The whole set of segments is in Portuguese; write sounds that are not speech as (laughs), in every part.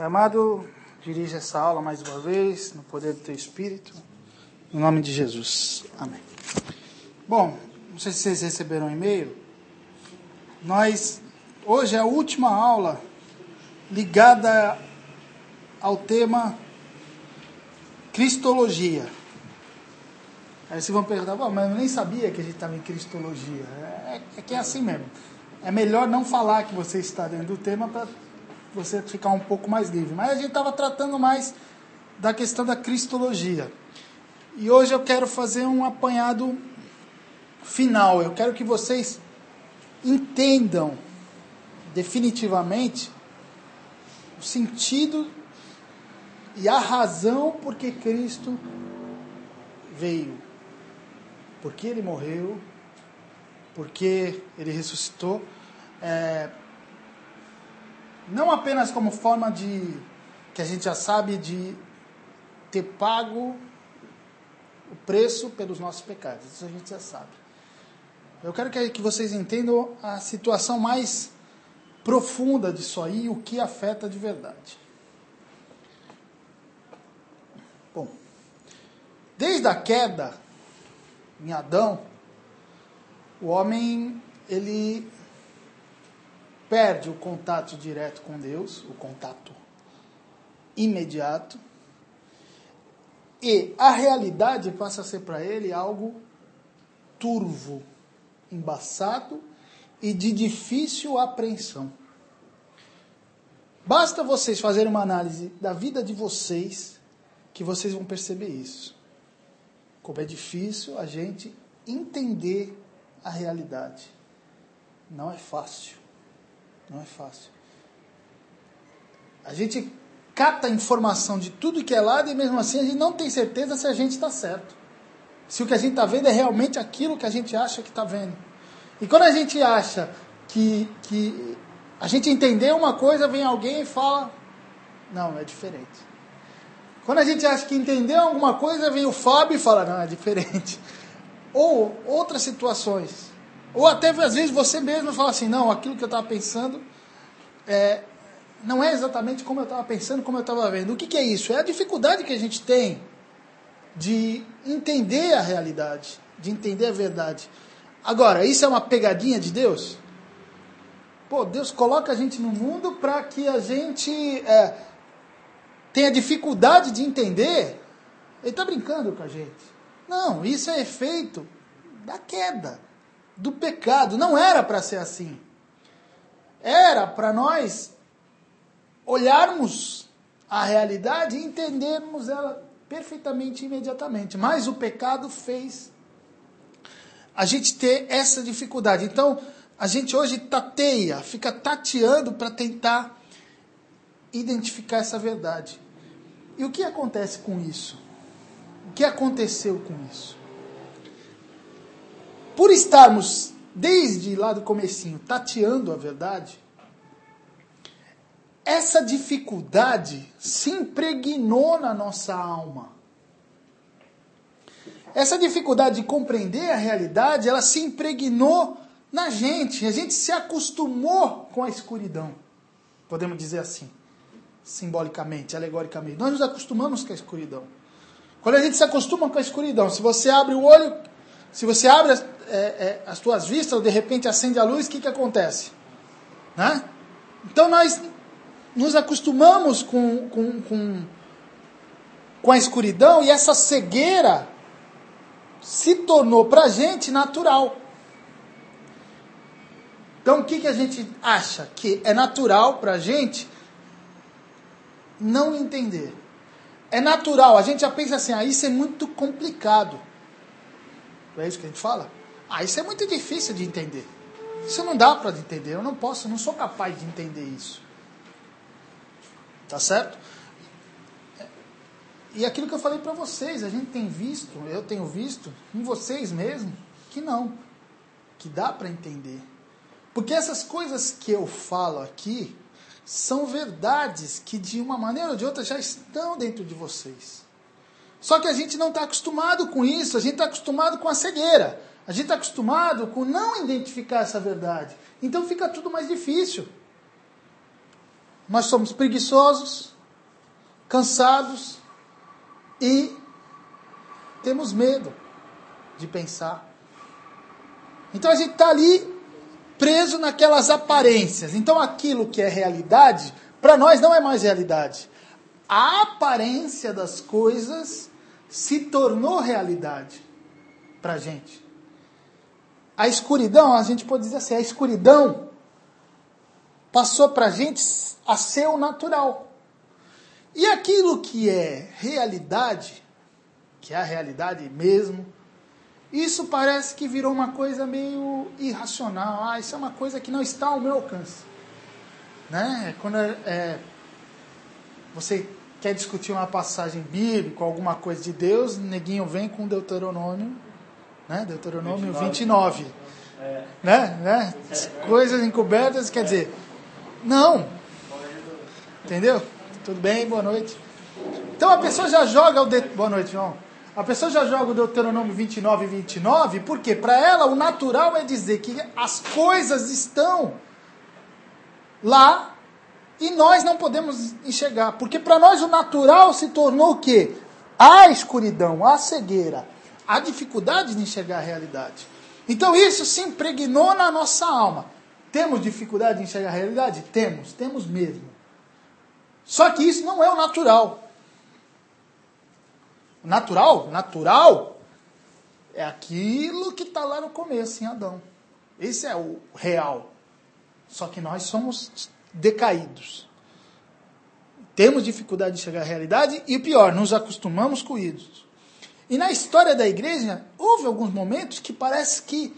Pai amado, dirige essa aula mais uma vez, no poder do Teu Espírito, no nome de Jesus. Amém. Bom, não sei se vocês receberam um e-mail. Nós, hoje é a última aula ligada ao tema Cristologia. Aí vocês vão perguntar, mas eu nem sabia que a gente estava em Cristologia. É, é que é assim mesmo. É melhor não falar que você está dentro do tema para você ficar um pouco mais livre. Mas a gente estava tratando mais da questão da cristologia. E hoje eu quero fazer um apanhado final. Eu quero que vocês entendam definitivamente o sentido e a razão por que Cristo veio. Porque ele morreu, porque ele ressuscitou. É, não apenas como forma de, que a gente já sabe, de ter pago o preço pelos nossos pecados. Isso a gente já sabe. Eu quero que vocês entendam a situação mais profunda disso aí o que afeta de verdade. Bom, desde a queda em Adão, o homem ele perde o contato direto com Deus, o contato imediato, e a realidade passa a ser para ele algo turvo, embaçado e de difícil apreensão. Basta vocês fazerem uma análise da vida de vocês que vocês vão perceber isso. Como é difícil a gente entender a realidade. Não é fácil. Não é fácil. A gente cata informação de tudo que é lado e mesmo assim a gente não tem certeza se a gente está certo. Se o que a gente está vendo é realmente aquilo que a gente acha que está vendo. E quando a gente acha que, que a gente entendeu uma coisa, vem alguém e fala: não, é diferente. Quando a gente acha que entendeu alguma coisa, vem o Fábio e fala: não, é diferente. (laughs) Ou outras situações. Ou até às vezes você mesmo fala assim, não, aquilo que eu estava pensando é, não é exatamente como eu estava pensando, como eu estava vendo. O que, que é isso? É a dificuldade que a gente tem de entender a realidade, de entender a verdade. Agora, isso é uma pegadinha de Deus? Pô, Deus coloca a gente no mundo para que a gente é, tenha dificuldade de entender. Ele está brincando com a gente. Não, isso é efeito da queda do pecado. Não era para ser assim. Era para nós olharmos a realidade e entendermos ela perfeitamente imediatamente. Mas o pecado fez a gente ter essa dificuldade. Então, a gente hoje tateia, fica tateando para tentar identificar essa verdade. E o que acontece com isso? O que aconteceu com isso? Por estarmos desde lá do comecinho tateando a verdade, essa dificuldade se impregnou na nossa alma. Essa dificuldade de compreender a realidade, ela se impregnou na gente. A gente se acostumou com a escuridão. Podemos dizer assim, simbolicamente, alegoricamente. Nós nos acostumamos com a escuridão. Quando a gente se acostuma com a escuridão, se você abre o olho, se você abre é, é, as tuas vistas, de repente acende a luz, o que, que acontece? Né? Então nós nos acostumamos com, com, com, com a escuridão e essa cegueira se tornou para a gente natural. Então o que, que a gente acha? Que é natural para a gente não entender. É natural, a gente já pensa assim, ah, isso é muito complicado. Não é isso que a gente fala? Ah, isso é muito difícil de entender. Isso não dá para entender. Eu não posso, não sou capaz de entender isso. Tá certo? E aquilo que eu falei para vocês, a gente tem visto, eu tenho visto em vocês mesmo, que não, que dá para entender. Porque essas coisas que eu falo aqui são verdades que de uma maneira ou de outra já estão dentro de vocês. Só que a gente não está acostumado com isso, a gente está acostumado com a cegueira. A gente está acostumado com não identificar essa verdade. Então fica tudo mais difícil. nós somos preguiçosos, cansados e temos medo de pensar. Então a gente está ali preso naquelas aparências. Então aquilo que é realidade, para nós não é mais realidade. A aparência das coisas se tornou realidade para a gente. A escuridão, a gente pode dizer assim, a escuridão passou para a gente a ser o natural. E aquilo que é realidade, que é a realidade mesmo, isso parece que virou uma coisa meio irracional. Ah, isso é uma coisa que não está ao meu alcance. Né? Quando é, é, você quer discutir uma passagem bíblica, alguma coisa de Deus, neguinho vem com Deuteronômio, né? Deuteronômio 29. 29 é. Né? né? Coisas encobertas, quer dizer, não. Entendeu? Tudo bem? Boa noite. Então a pessoa já joga o. De... Boa noite, João. A pessoa já joga o Deuteronômio 29 e 29, porque para ela o natural é dizer que as coisas estão lá e nós não podemos enxergar. Porque para nós o natural se tornou o quê? A escuridão, a cegueira, a dificuldade de enxergar a realidade. Então isso se impregnou na nossa alma. Temos dificuldade de enxergar a realidade? Temos, temos mesmo. Só que isso não é o natural. O natural, natural, é aquilo que está lá no começo, em Adão. Esse é o real. Só que nós somos decaídos. Temos dificuldade de chegar à realidade e pior, nos acostumamos com ídolos. E na história da igreja, houve alguns momentos que parece que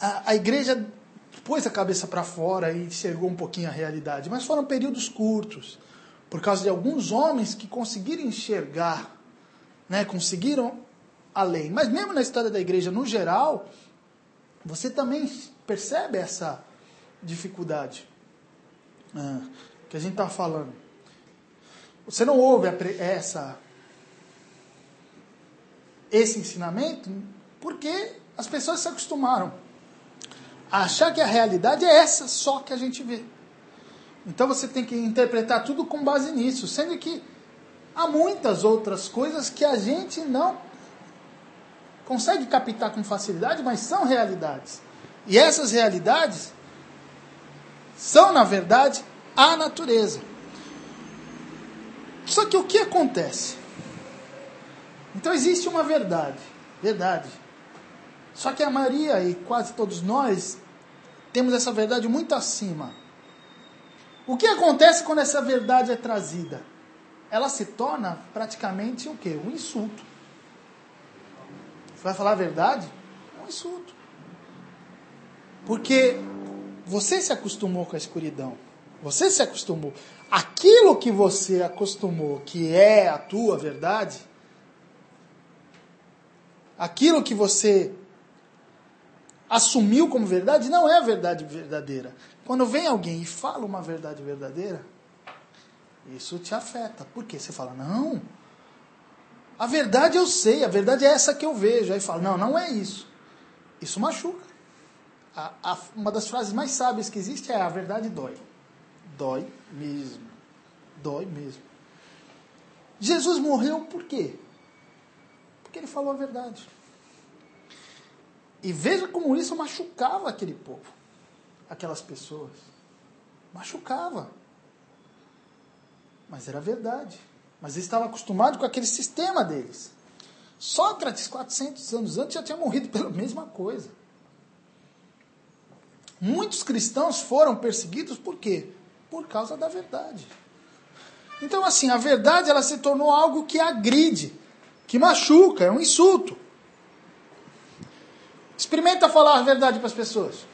a, a igreja pôs a cabeça para fora e enxergou um pouquinho a realidade. Mas foram períodos curtos, por causa de alguns homens que conseguiram enxergar, né, conseguiram além. Mas mesmo na história da igreja no geral, você também percebe essa dificuldade ah, que a gente está falando. Você não ouve essa esse ensinamento porque as pessoas se acostumaram a achar que a realidade é essa só que a gente vê. Então você tem que interpretar tudo com base nisso, sendo que há muitas outras coisas que a gente não consegue captar com facilidade, mas são realidades. E essas realidades são, na verdade, a natureza. Só que o que acontece? Então existe uma verdade, verdade. Só que a maioria e quase todos nós temos essa verdade muito acima. O que acontece quando essa verdade é trazida? Ela se torna praticamente o quê? Um insulto. Você vai falar a verdade? É um insulto. Porque você se acostumou com a escuridão. Você se acostumou. Aquilo que você acostumou, que é a tua verdade, aquilo que você assumiu como verdade não é a verdade verdadeira. Quando vem alguém e fala uma verdade verdadeira, isso te afeta. Por quê? Você fala, não, a verdade eu sei, a verdade é essa que eu vejo. Aí fala, não, não é isso. Isso machuca. A, a, uma das frases mais sábias que existe é a verdade dói. Dói mesmo. Dói mesmo. Jesus morreu por quê? Porque ele falou a verdade. E veja como isso machucava aquele povo, aquelas pessoas. Machucava. Mas era verdade. Mas eles estavam acostumados com aquele sistema deles. Sócrates, 400 anos antes, já tinha morrido pela mesma coisa. Muitos cristãos foram perseguidos por quê? Por causa da verdade. Então, assim, a verdade ela se tornou algo que agride, que machuca, é um insulto. Experimenta falar a verdade para as pessoas.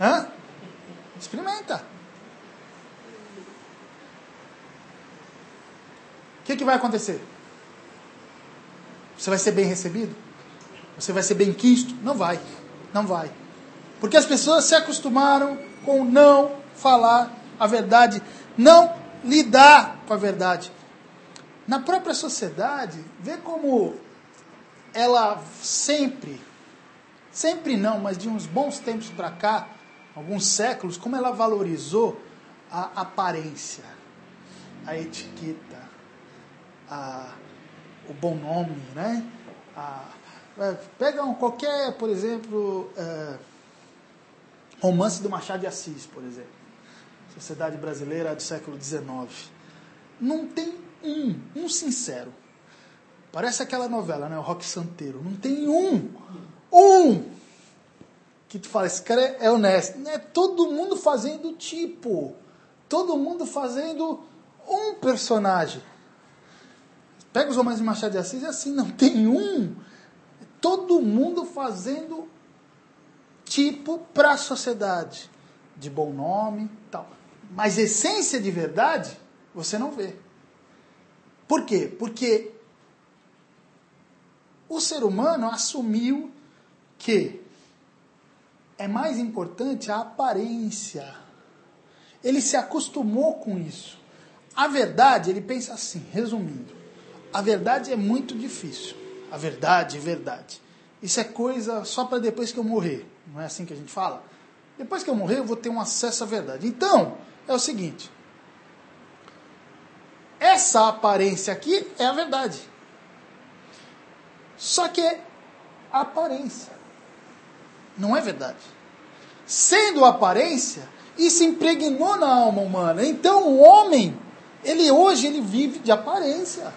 Hã? Experimenta. O que, que vai acontecer? Você vai ser bem recebido? Você vai ser bem quisto? Não vai. Não vai. Porque as pessoas se acostumaram com não falar a verdade, não lidar com a verdade. Na própria sociedade, vê como ela sempre, sempre não, mas de uns bons tempos para cá, alguns séculos, como ela valorizou a aparência, a etiqueta, a, o bom nome, né? A, é, pega um, qualquer, por exemplo, é, romance do Machado de Assis, por exemplo. Sociedade Brasileira do século XIX. Não tem um, um sincero. Parece aquela novela, né? O Rock Santeiro. Não tem um, um que tu fala, esse cara é honesto. É todo mundo fazendo tipo. Todo mundo fazendo um personagem. Pega os romances de Machado de Assis e assim, não tem um. Todo mundo fazendo tipo para a sociedade. De bom nome tal. Mas essência de verdade, você não vê. Por quê? Porque o ser humano assumiu que é mais importante a aparência. Ele se acostumou com isso. A verdade, ele pensa assim, resumindo, a verdade é muito difícil. A verdade, verdade. Isso é coisa só para depois que eu morrer. Não é assim que a gente fala? Depois que eu morrer, eu vou ter um acesso à verdade. Então, é o seguinte: essa aparência aqui é a verdade. Só que é aparência não é verdade. Sendo aparência, isso impregnou na alma humana. Então o homem, ele hoje ele vive de aparência.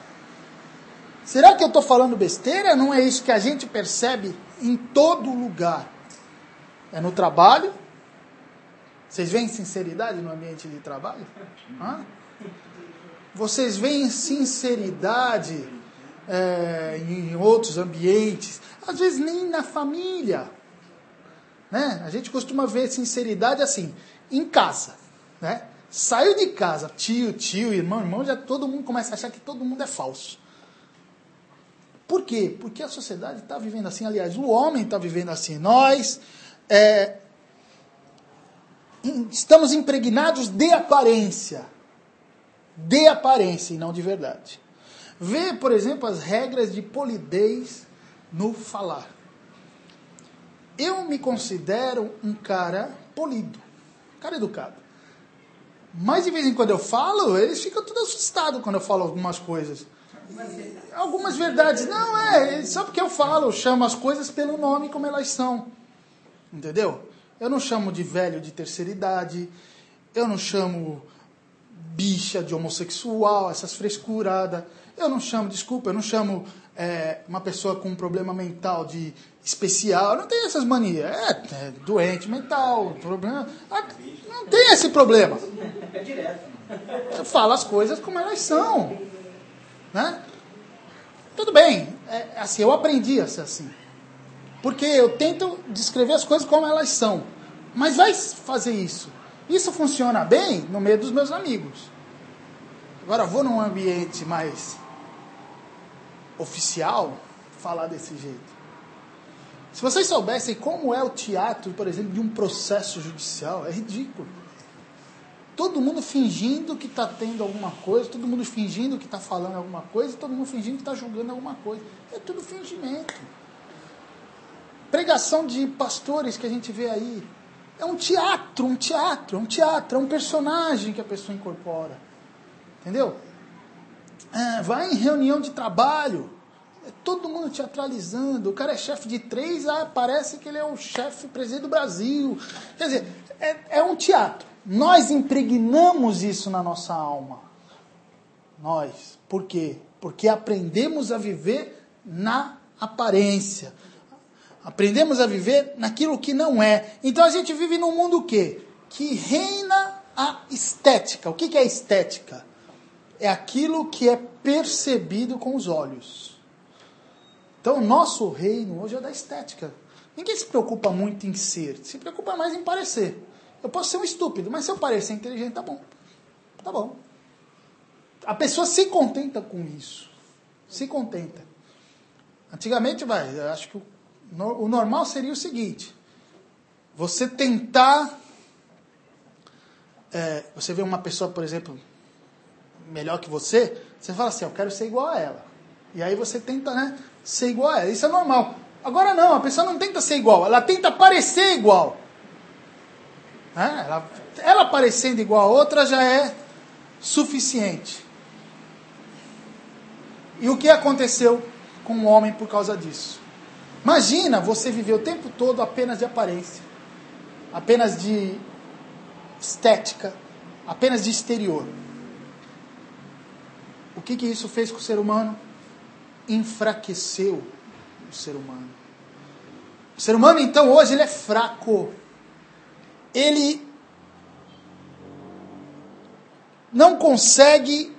Será que eu estou falando besteira? Não é isso que a gente percebe em todo lugar. É no trabalho. Vocês veem sinceridade no ambiente de trabalho? Hã? Vocês veem sinceridade é, em outros ambientes, às vezes nem na família. Né? A gente costuma ver sinceridade assim, em casa. Né? Saiu de casa, tio, tio, irmão, irmão, já todo mundo começa a achar que todo mundo é falso. Por quê? Porque a sociedade está vivendo assim, aliás, o homem está vivendo assim. Nós é, estamos impregnados de aparência. De aparência e não de verdade. Vê, por exemplo, as regras de polidez no falar eu me considero um cara polido, um cara educado. Mas de vez em quando eu falo, eles ficam tudo assustados quando eu falo algumas coisas. Algumas verdades. Não, é, só porque eu falo, eu chamo as coisas pelo nome como elas são. Entendeu? Eu não chamo de velho de terceira idade, eu não chamo bicha de homossexual, essas frescuradas. Eu não chamo, desculpa, eu não chamo é, uma pessoa com um problema mental de especial, não tem essas manias. É, é doente mental, problema. Ah, não tem esse problema. É direto. Fala as coisas como elas são. Né? Tudo bem, é, assim, eu aprendi a ser assim. Porque eu tento descrever as coisas como elas são. Mas vai fazer isso. Isso funciona bem no meio dos meus amigos. Agora vou num ambiente mais oficial falar desse jeito. Se vocês soubessem como é o teatro, por exemplo, de um processo judicial, é ridículo. Todo mundo fingindo que está tendo alguma coisa, todo mundo fingindo que está falando alguma coisa, todo mundo fingindo que está julgando alguma coisa. É tudo fingimento. Pregação de pastores que a gente vê aí. É um teatro, um teatro, um teatro, é um personagem que a pessoa incorpora. Entendeu? É, vai em reunião de trabalho é todo mundo teatralizando. O cara é chefe de três, ah, parece que ele é o chefe presidente do Brasil. Quer dizer, é, é um teatro. Nós impregnamos isso na nossa alma. Nós. Por quê? Porque aprendemos a viver na aparência. Aprendemos a viver naquilo que não é. Então a gente vive num mundo o quê? Que reina a estética. O que, que é estética? É aquilo que é percebido com os olhos. Então, o nosso reino hoje é da estética. Ninguém se preocupa muito em ser, se preocupa mais em parecer. Eu posso ser um estúpido, mas se eu parecer inteligente, tá bom. Tá bom. A pessoa se contenta com isso. Se contenta. Antigamente, vai, eu acho que o normal seria o seguinte: você tentar. É, você vê uma pessoa, por exemplo, melhor que você, você fala assim: eu quero ser igual a ela. E aí você tenta, né? ser igual a ela. Isso é normal. Agora não, a pessoa não tenta ser igual, ela tenta parecer igual. Né? Ela, ela parecendo igual a outra já é suficiente. E o que aconteceu com o homem por causa disso? Imagina você viver o tempo todo apenas de aparência, apenas de estética, apenas de exterior. O que, que isso fez com o ser humano? Enfraqueceu o ser humano. O ser humano, então, hoje, ele é fraco. Ele não consegue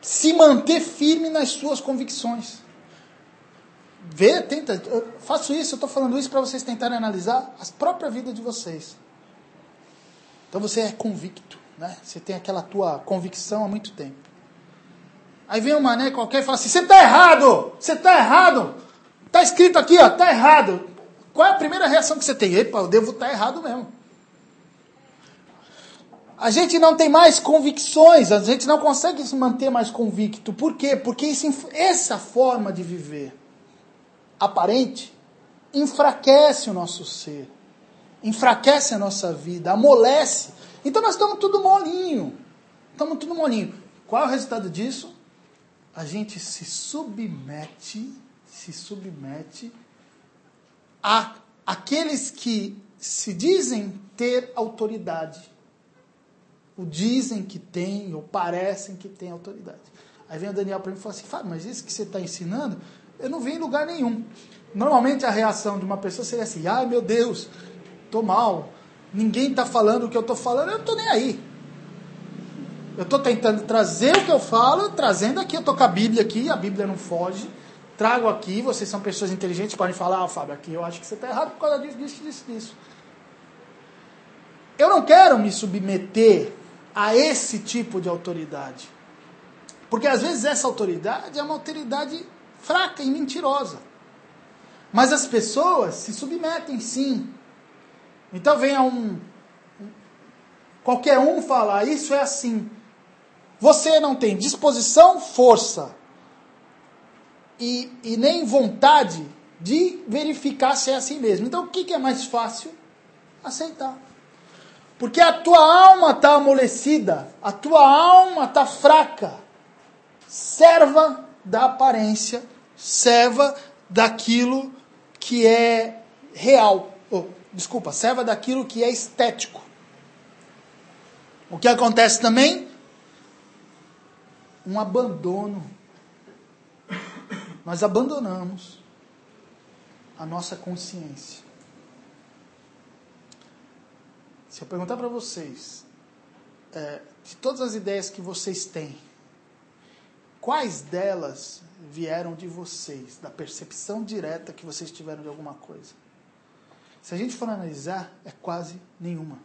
se manter firme nas suas convicções. Vê, tenta. Eu faço isso, eu estou falando isso para vocês tentarem analisar a própria vida de vocês. Então você é convicto, né? Você tem aquela tua convicção há muito tempo. Aí vem um mané qualquer e fala assim: você está errado! Você está errado! Está escrito aqui, ó, está errado. Qual é a primeira reação que você tem? Epa, eu devo estar tá errado mesmo. A gente não tem mais convicções, a gente não consegue se manter mais convicto. Por quê? Porque isso, essa forma de viver aparente enfraquece o nosso ser, enfraquece a nossa vida, amolece. Então nós estamos tudo molinho. Estamos tudo molinho. Qual é o resultado disso? A gente se submete, se submete a aqueles que se dizem ter autoridade. O dizem que tem, ou parecem que tem autoridade. Aí vem o Daniel para mim e fala assim: Fábio, mas isso que você está ensinando eu não vi em lugar nenhum. Normalmente a reação de uma pessoa seria assim: ai meu Deus, estou mal, ninguém está falando o que eu estou falando, eu não estou nem aí. Eu estou tentando trazer o que eu falo, trazendo aqui, eu estou com a Bíblia aqui, a Bíblia não foge. Trago aqui, vocês são pessoas inteligentes, podem falar, ah, Fábio, aqui eu acho que você está errado por causa disso, disso, disso, disso. Eu não quero me submeter a esse tipo de autoridade. Porque às vezes essa autoridade é uma autoridade fraca e mentirosa. Mas as pessoas se submetem sim. Então venha um. Qualquer um falar, isso é assim. Você não tem disposição, força e, e nem vontade de verificar se é assim mesmo. Então o que, que é mais fácil? Aceitar. Porque a tua alma está amolecida, a tua alma está fraca. Serva da aparência serva daquilo que é real. Oh, desculpa, serva daquilo que é estético. O que acontece também? Um abandono. Nós abandonamos a nossa consciência. Se eu perguntar para vocês, é, de todas as ideias que vocês têm, quais delas vieram de vocês, da percepção direta que vocês tiveram de alguma coisa. Se a gente for analisar, é quase nenhuma.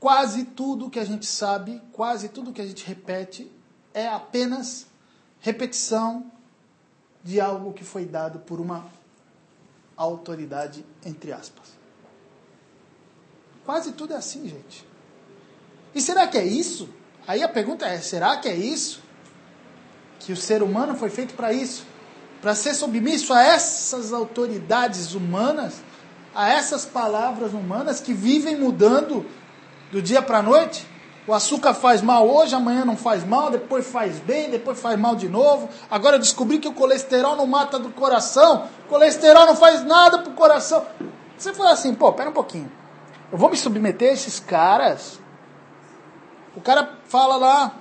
Quase tudo que a gente sabe, quase tudo que a gente repete, é apenas repetição de algo que foi dado por uma autoridade, entre aspas. Quase tudo é assim, gente. E será que é isso? Aí a pergunta é: será que é isso? Que o ser humano foi feito para isso para ser submisso a essas autoridades humanas, a essas palavras humanas que vivem mudando do dia para a noite. O açúcar faz mal hoje, amanhã não faz mal, depois faz bem, depois faz mal de novo. Agora eu descobri que o colesterol não mata do coração. O colesterol não faz nada pro coração. Você fala assim, pô, pera um pouquinho. Eu vou me submeter a esses caras. O cara fala lá,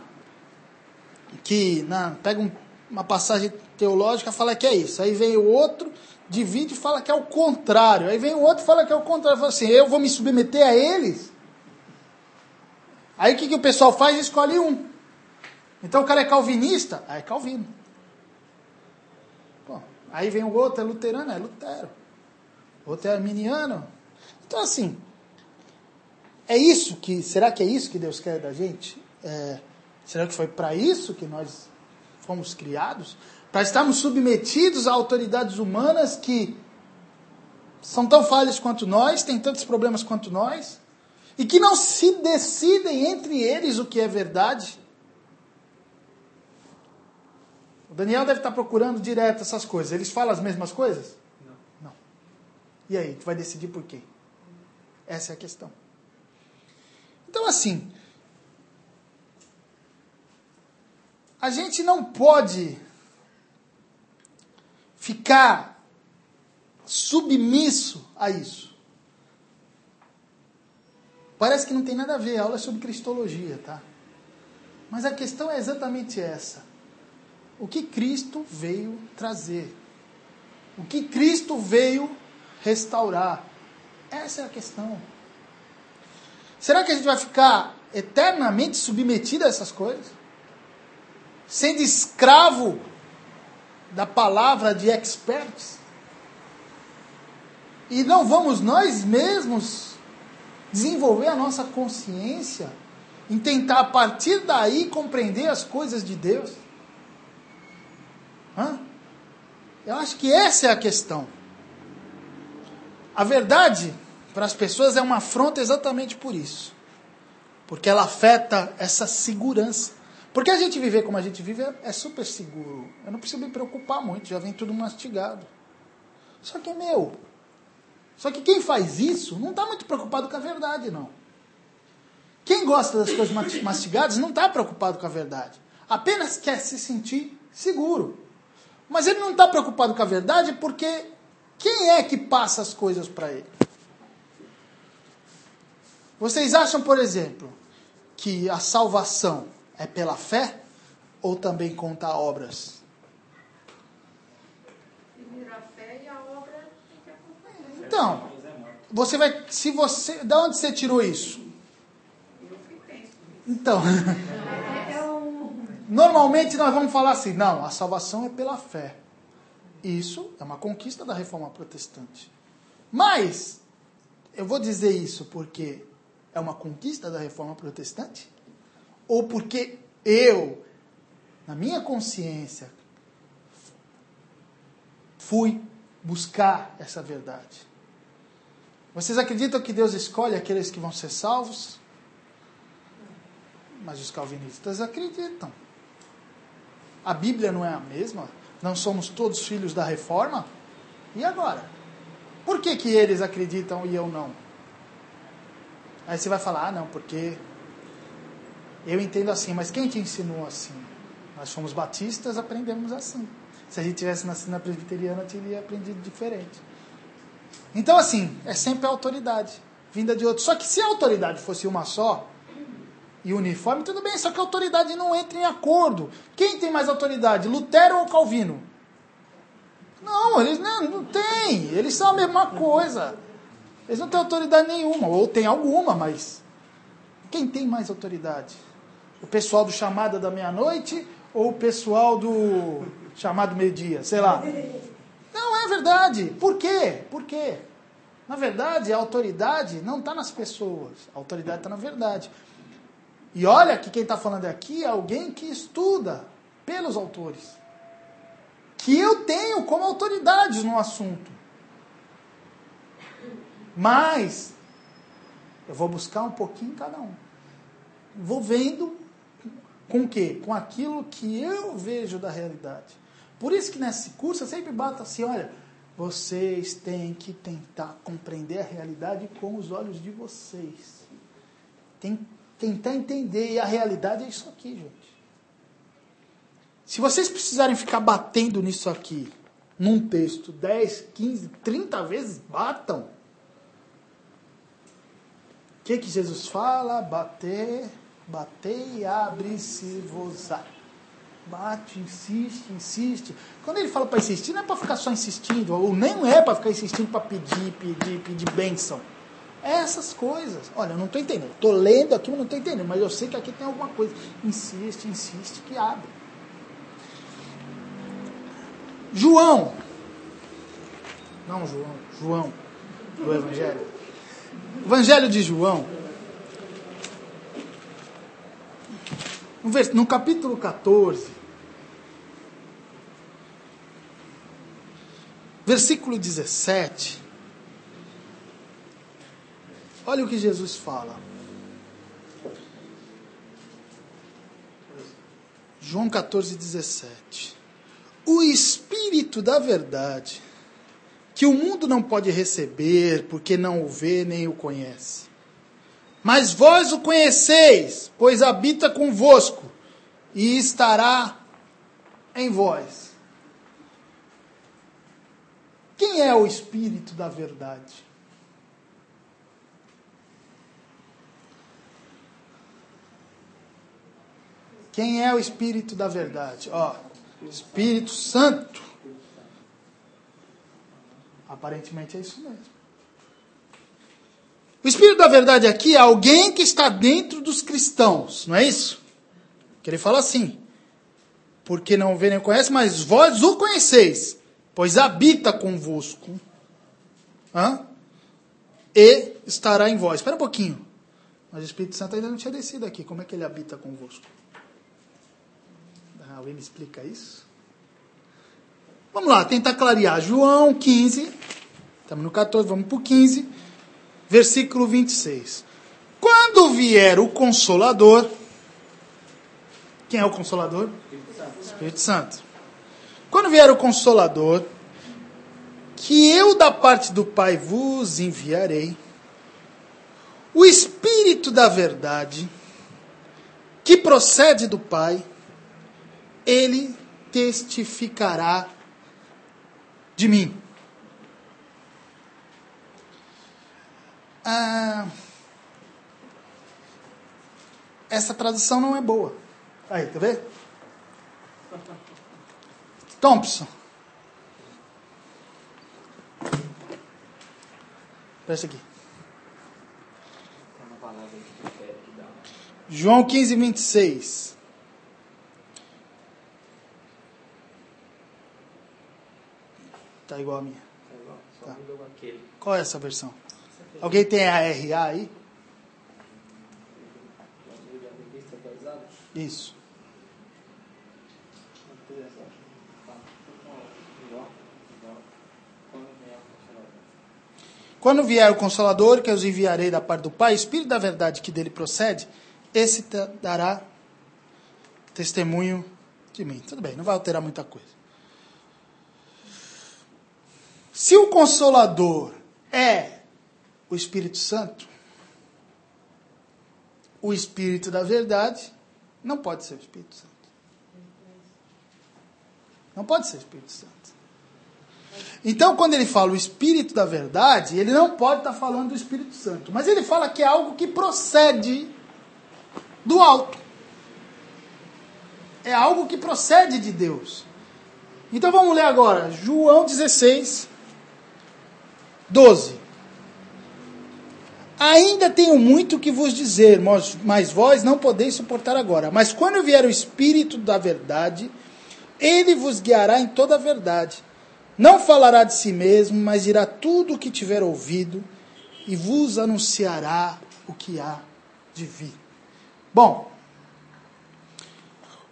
que na, pega um, uma passagem teológica fala que é isso. Aí vem o outro, divide e fala que é o contrário. Aí vem o outro fala que é o contrário. Fala assim, eu vou me submeter a eles? Aí o que, que o pessoal faz? Escolhe um. Então o cara é calvinista? Aí é calvino. Pô, aí vem o outro, é luterano? É lutero. Outro é arminiano? Então assim, é isso que, será que é isso que Deus quer da gente? É, Será que foi para isso que nós fomos criados? Para estarmos submetidos a autoridades humanas que são tão falhas quanto nós, têm tantos problemas quanto nós, e que não se decidem entre eles o que é verdade? O Daniel deve estar procurando direto essas coisas. Eles falam as mesmas coisas? Não. Não. E aí, tu vai decidir por quê? Essa é a questão. Então, assim, a gente não pode ficar submisso a isso. Parece que não tem nada a ver, a aula é sobre cristologia, tá? Mas a questão é exatamente essa. O que Cristo veio trazer? O que Cristo veio restaurar? Essa é a questão. Será que a gente vai ficar eternamente submetido a essas coisas? Sendo escravo da palavra de experts? E não vamos nós mesmos desenvolver a nossa consciência em tentar a partir daí compreender as coisas de Deus? Hã? Eu acho que essa é a questão. A verdade para as pessoas é uma afronta exatamente por isso. Porque ela afeta essa segurança. Porque a gente viver como a gente vive é, é super seguro. Eu não preciso me preocupar muito, já vem tudo mastigado. Só que meu. Só que quem faz isso não está muito preocupado com a verdade, não. Quem gosta das coisas mastigadas não está preocupado com a verdade. Apenas quer se sentir seguro. Mas ele não está preocupado com a verdade porque quem é que passa as coisas para ele? Vocês acham, por exemplo, que a salvação é pela fé ou também conta obras? Primeiro a fé e a obra tem que acompanhar. Então, você vai. Se você. Da onde você tirou isso? Eu penso. Então, (laughs) normalmente nós vamos falar assim: não, a salvação é pela fé. Isso é uma conquista da reforma protestante. Mas, eu vou dizer isso porque é uma conquista da reforma protestante? Ou porque eu, na minha consciência, fui buscar essa verdade? Vocês acreditam que Deus escolhe aqueles que vão ser salvos? Mas os calvinistas acreditam. A Bíblia não é a mesma? Não somos todos filhos da reforma? E agora? Por que, que eles acreditam e eu não? Aí você vai falar, ah, não, porque eu entendo assim, mas quem te ensinou assim? Nós somos batistas, aprendemos assim. Se a gente tivesse nascido na presbiteriana, teria aprendido diferente. Então, assim, é sempre a autoridade, vinda de outro. Só que se a autoridade fosse uma só, e uniforme, tudo bem, só que a autoridade não entra em acordo. Quem tem mais autoridade, Lutero ou Calvino? Não, eles não, não têm. Eles são a mesma coisa. Eles não têm autoridade nenhuma, ou tem alguma, mas quem tem mais autoridade? O pessoal do chamada da meia-noite ou o pessoal do chamado meio-dia? Sei lá. Não é verdade. Por quê? Por quê? Na verdade, a autoridade não está nas pessoas. A autoridade está na verdade. E olha que quem está falando aqui é alguém que estuda pelos autores. Que eu tenho como autoridades no assunto. Mas eu vou buscar um pouquinho cada um. Vou vendo com o quê? Com aquilo que eu vejo da realidade. Por isso que nesse curso eu sempre bato assim, olha, vocês têm que tentar compreender a realidade com os olhos de vocês. Tem tentar entender. E a realidade é isso aqui, gente. Se vocês precisarem ficar batendo nisso aqui, num texto, 10, 15, 30 vezes, batam. O que, que Jesus fala? Bater, bater e abre-se-vos-á. Bate, insiste, insiste. Quando ele fala para insistir, não é para ficar só insistindo, ou nem é para ficar insistindo para pedir, pedir, pedir bênção. É essas coisas. Olha, eu não estou entendendo. Estou lendo aqui, mas não estou entendendo. Mas eu sei que aqui tem alguma coisa. Insiste, insiste, que abre. João. Não, João. João. Do Evangelho. Evangelho de João. No capítulo 14. Versículo 17. Olha o que Jesus fala. João 14, 17. O Espírito da Verdade, que o mundo não pode receber, porque não o vê nem o conhece. Mas vós o conheceis, pois habita convosco e estará em vós. Quem é o Espírito da Verdade? Quem é o Espírito da Verdade? Ó, Espírito Santo. Aparentemente é isso mesmo. O Espírito da Verdade aqui é alguém que está dentro dos cristãos, não é isso? Que ele fala assim: porque não vê nem conhece, mas vós o conheceis, pois habita convosco. Hã? E estará em vós. Espera um pouquinho. Mas o Espírito Santo ainda não tinha descido aqui. Como é que ele habita convosco? Ah, alguém me explica isso? Vamos lá, tentar clarear. João 15, estamos no 14, vamos para o 15, versículo 26. Quando vier o Consolador, quem é o Consolador? Espírito Santo. Quando vier o Consolador, que eu da parte do Pai vos enviarei, o Espírito da Verdade, que procede do Pai, ele testificará de mim. Ah, essa tradução não é boa. Aí, tá vendo? Thompson. Presta aqui. João 15, 26. Tá igual a minha. Tá. Qual é essa versão? Alguém tem a RA aí? Isso. Quando vier o Consolador, que eu os enviarei da parte do Pai, o Espírito da verdade que dele procede, esse dará testemunho de mim. Tudo bem, não vai alterar muita coisa. Se o Consolador é o Espírito Santo, o Espírito da verdade não pode ser o Espírito Santo. Não pode ser o Espírito Santo. Então, quando ele fala o Espírito da verdade, ele não pode estar falando do Espírito Santo. Mas ele fala que é algo que procede do alto. É algo que procede de Deus. Então vamos ler agora, João 16, 12. Ainda tenho muito que vos dizer, mas vós não podeis suportar agora. Mas quando vier o Espírito da verdade, ele vos guiará em toda a verdade. Não falará de si mesmo, mas dirá tudo o que tiver ouvido e vos anunciará o que há de vir. Bom,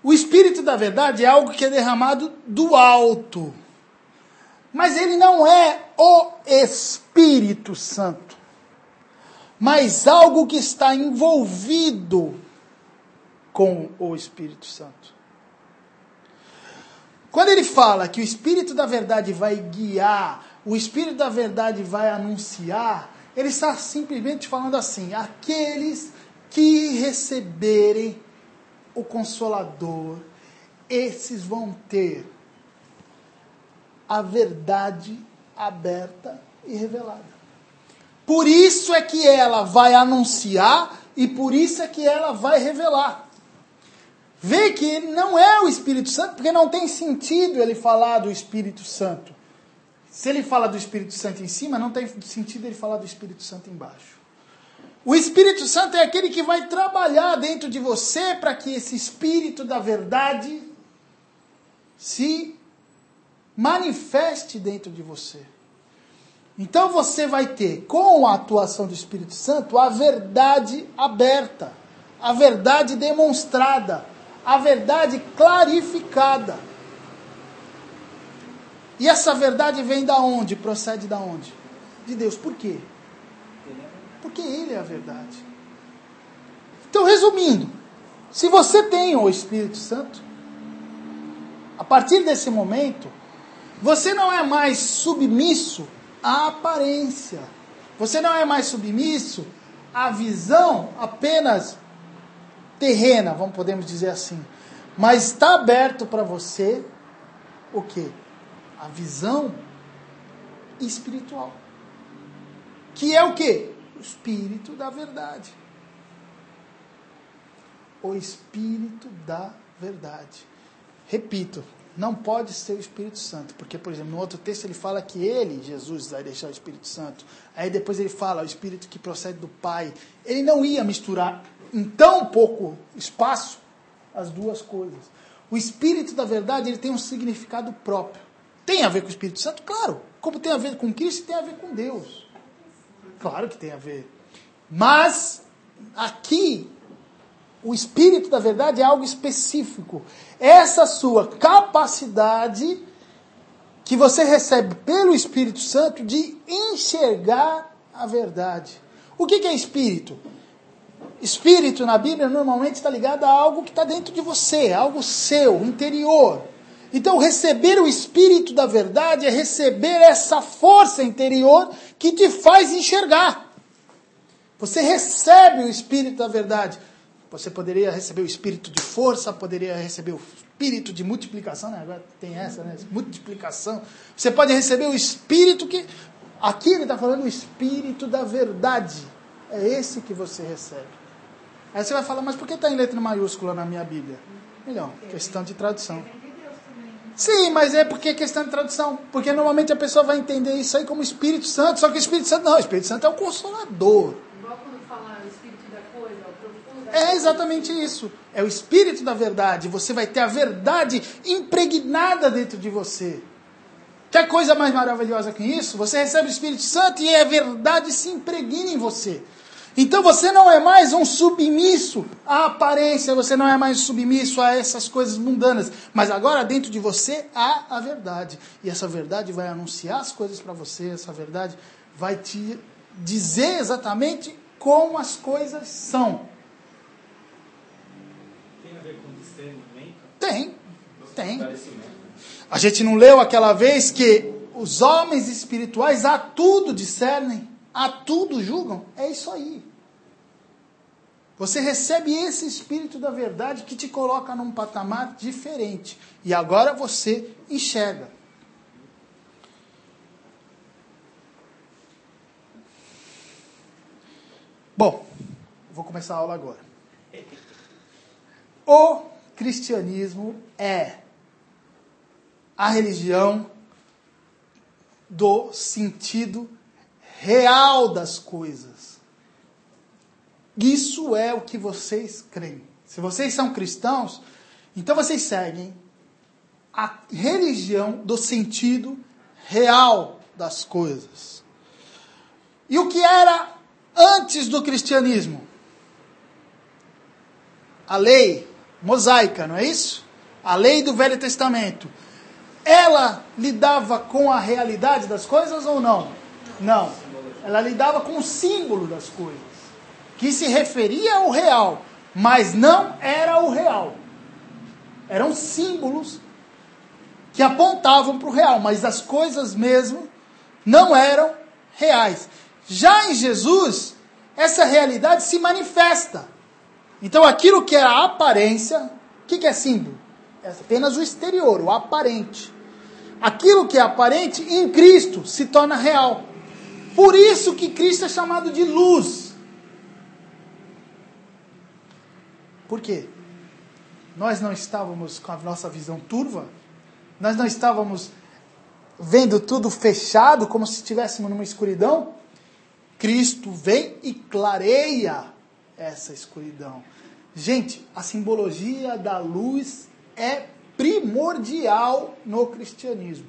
o Espírito da verdade é algo que é derramado do alto. Mas ele não é o Espírito Santo, mas algo que está envolvido com o Espírito Santo. Quando ele fala que o Espírito da Verdade vai guiar, o Espírito da Verdade vai anunciar, ele está simplesmente falando assim: aqueles que receberem o Consolador, esses vão ter a verdade aberta e revelada. Por isso é que ela vai anunciar e por isso é que ela vai revelar. Vê que não é o Espírito Santo, porque não tem sentido ele falar do Espírito Santo. Se ele fala do Espírito Santo em cima, não tem sentido ele falar do Espírito Santo embaixo. O Espírito Santo é aquele que vai trabalhar dentro de você para que esse Espírito da verdade se manifeste dentro de você. Então você vai ter, com a atuação do Espírito Santo, a verdade aberta, a verdade demonstrada a verdade clarificada. E essa verdade vem da onde? Procede da onde? De Deus. Por quê? Porque Ele é a verdade. Então, resumindo, se você tem o Espírito Santo, a partir desse momento, você não é mais submisso à aparência. Você não é mais submisso à visão apenas terrena, vamos podemos dizer assim. Mas está aberto para você o que? A visão espiritual. Que é o que? O espírito da verdade. O espírito da verdade. Repito, não pode ser o Espírito Santo, porque, por exemplo, no outro texto ele fala que ele, Jesus, vai deixar o Espírito Santo. Aí depois ele fala o Espírito que procede do Pai. Ele não ia misturar em tão pouco espaço as duas coisas. O Espírito da verdade ele tem um significado próprio. Tem a ver com o Espírito Santo? Claro. Como tem a ver com Cristo, tem a ver com Deus. Claro que tem a ver. Mas aqui o espírito da verdade é algo específico. Essa sua capacidade que você recebe pelo Espírito Santo de enxergar a verdade. O que é espírito? Espírito na Bíblia normalmente está ligado a algo que está dentro de você, algo seu, interior. Então, receber o Espírito da verdade é receber essa força interior que te faz enxergar. Você recebe o Espírito da verdade. Você poderia receber o espírito de força, poderia receber o espírito de multiplicação, né? agora tem essa, né? Multiplicação. Você pode receber o espírito que. Aqui ele está falando o espírito da verdade. É esse que você recebe. Aí você vai falar, mas por que está em letra maiúscula na minha Bíblia? Melhor, questão de tradução. Sim, mas é porque é questão de tradução. Porque normalmente a pessoa vai entender isso aí como Espírito Santo, só que o Espírito Santo não, o Espírito Santo é o consolador. É exatamente isso. É o espírito da verdade. Você vai ter a verdade impregnada dentro de você. Quer coisa mais maravilhosa que isso? Você recebe o Espírito Santo e a verdade se impregna em você. Então você não é mais um submisso à aparência, você não é mais submisso a essas coisas mundanas. Mas agora dentro de você há a verdade. E essa verdade vai anunciar as coisas para você, essa verdade vai te dizer exatamente como as coisas são. Tem, tem. A gente não leu aquela vez que os homens espirituais a tudo discernem, a tudo julgam? É isso aí. Você recebe esse espírito da verdade que te coloca num patamar diferente. E agora você enxerga. Bom, vou começar a aula agora. O cristianismo é a religião do sentido real das coisas. Isso é o que vocês creem. Se vocês são cristãos, então vocês seguem a religião do sentido real das coisas. E o que era antes do cristianismo? A lei, mosaica, não é isso? A lei do Velho Testamento. Ela lidava com a realidade das coisas ou não? Não. Ela lidava com o símbolo das coisas, que se referia ao real, mas não era o real. Eram símbolos que apontavam para o real, mas as coisas mesmo não eram reais. Já em Jesus, essa realidade se manifesta. Então aquilo que é a aparência, o que, que é símbolo? É apenas o exterior, o aparente. Aquilo que é aparente em Cristo se torna real. Por isso que Cristo é chamado de luz. Por quê? Nós não estávamos com a nossa visão turva, nós não estávamos vendo tudo fechado, como se estivéssemos numa escuridão. Cristo vem e clareia essa escuridão. Gente, a simbologia da luz é primordial no cristianismo.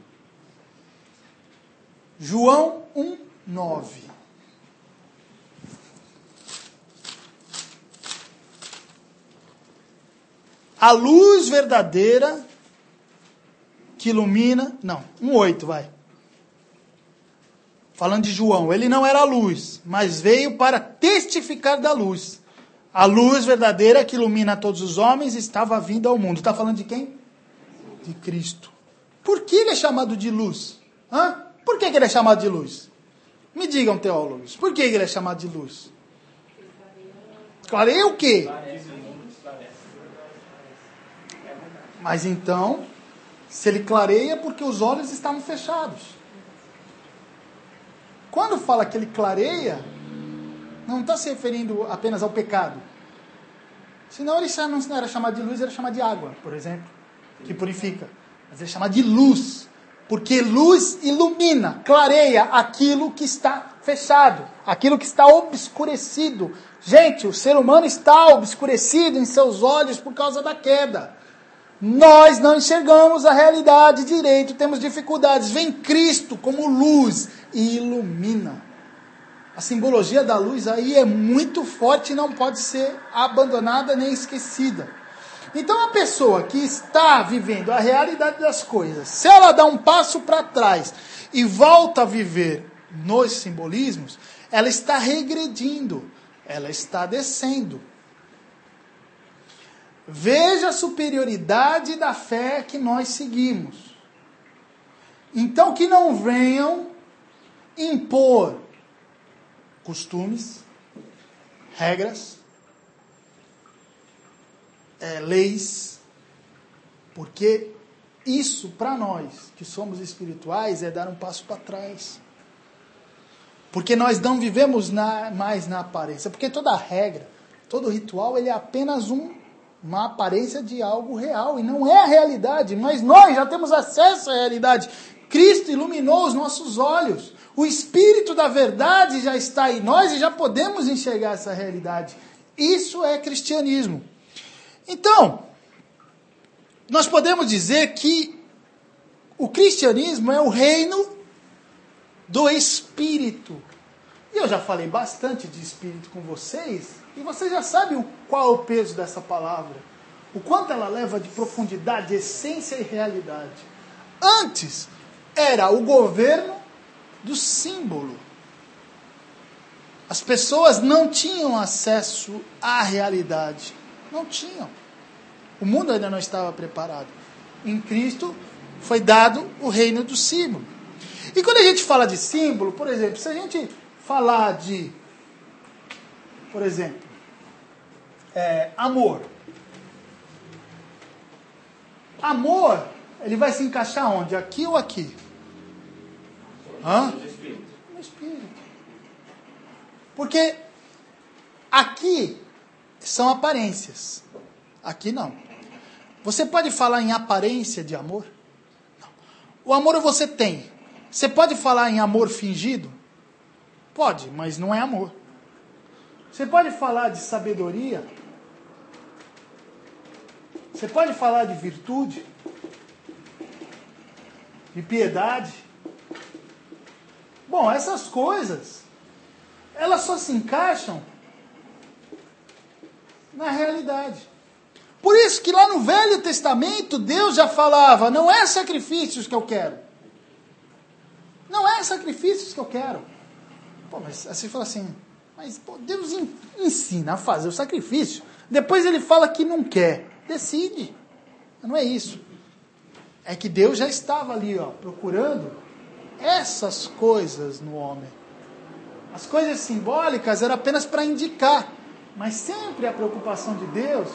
João 1, 9. A luz verdadeira que ilumina. Não, 1,8 vai. Falando de João, ele não era a luz, mas veio para testificar da luz. A luz verdadeira que ilumina todos os homens estava vindo ao mundo. Está falando de quem? De Cristo. Por que ele é chamado de luz? Hã? Por que ele é chamado de luz? Me digam, teólogos, por que ele é chamado de luz? Clareia o quê? Mas então, se ele clareia, é porque os olhos estavam fechados. Quando fala que ele clareia, não está se referindo apenas ao pecado. Senão ele não era chamado de luz, era chamado de água, por exemplo, que purifica. Mas ele é chamado de luz, porque luz ilumina, clareia aquilo que está fechado, aquilo que está obscurecido. Gente, o ser humano está obscurecido em seus olhos por causa da queda. Nós não enxergamos a realidade direito, temos dificuldades. Vem Cristo como luz e ilumina. A simbologia da luz aí é muito forte e não pode ser abandonada nem esquecida. Então, a pessoa que está vivendo a realidade das coisas, se ela dá um passo para trás e volta a viver nos simbolismos, ela está regredindo, ela está descendo. Veja a superioridade da fé que nós seguimos. Então, que não venham impor costumes, regras, é, leis, porque isso para nós que somos espirituais é dar um passo para trás. Porque nós não vivemos na, mais na aparência. Porque toda regra, todo ritual, ele é apenas um uma aparência de algo real e não é a realidade, mas nós já temos acesso à realidade. Cristo iluminou os nossos olhos. O espírito da verdade já está em nós e já podemos enxergar essa realidade. Isso é cristianismo. Então, nós podemos dizer que o cristianismo é o reino do espírito. E eu já falei bastante de espírito com vocês, e você já sabe qual é o peso dessa palavra. O quanto ela leva de profundidade, essência e realidade. Antes era o governo do símbolo. As pessoas não tinham acesso à realidade. Não tinham. O mundo ainda não estava preparado. Em Cristo foi dado o reino do símbolo. E quando a gente fala de símbolo, por exemplo, se a gente falar de por exemplo, é, amor. Amor, ele vai se encaixar onde? Aqui ou aqui? Hã? No espírito. No espírito. Porque aqui são aparências. Aqui não. Você pode falar em aparência de amor? Não. O amor você tem. Você pode falar em amor fingido? Pode, mas não é amor. Você pode falar de sabedoria? Você pode falar de virtude? De piedade? Bom, essas coisas, elas só se encaixam na realidade. Por isso que lá no Velho Testamento Deus já falava: não é sacrifícios que eu quero. Não é sacrifícios que eu quero. Pô, mas assim fala assim, mas pô, Deus ensina a fazer o sacrifício. Depois ele fala que não quer. Decide. Não é isso. É que Deus já estava ali, ó, procurando essas coisas no homem. As coisas simbólicas eram apenas para indicar, mas sempre a preocupação de Deus